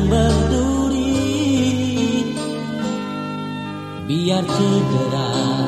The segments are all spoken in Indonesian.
yang berduri biar segera.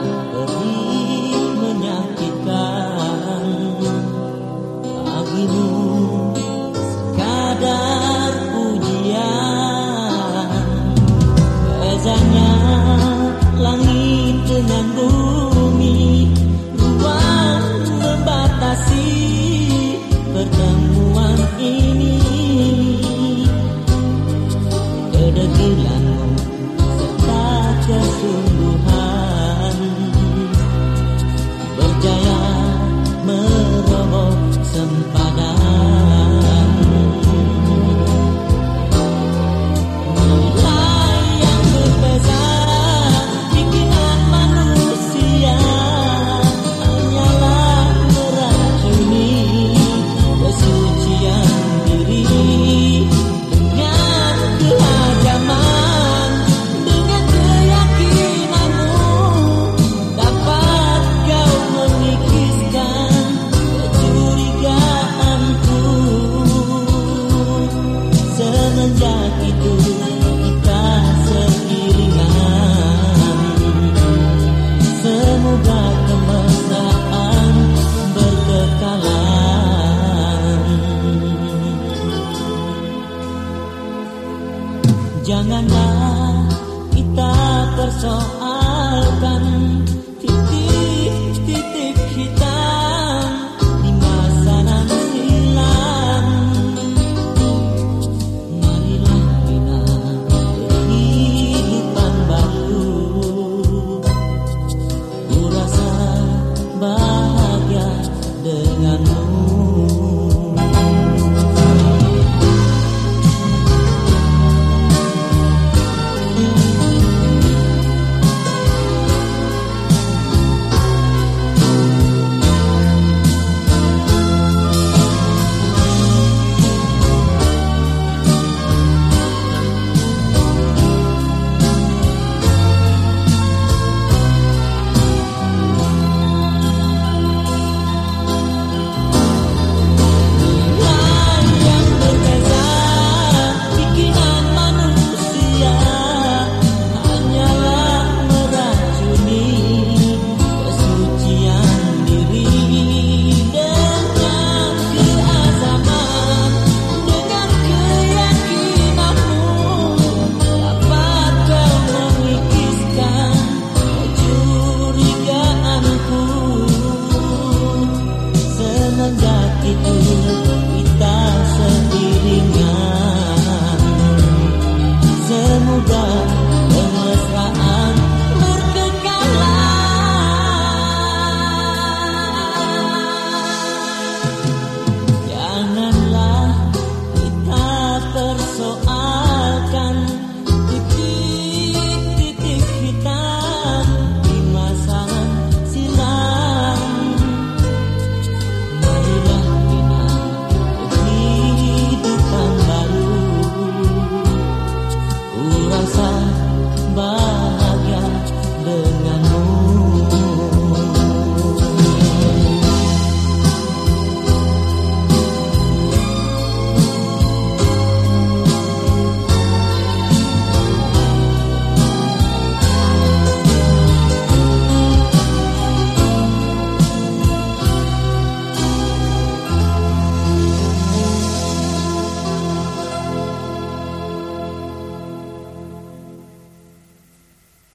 Janganlah kita persoalkan titik-titik hitam di masa nanti silam. Marilah bina kehidupan baru. Ku rasa bahagia denganmu. semenjak itu kita seiringan, semoga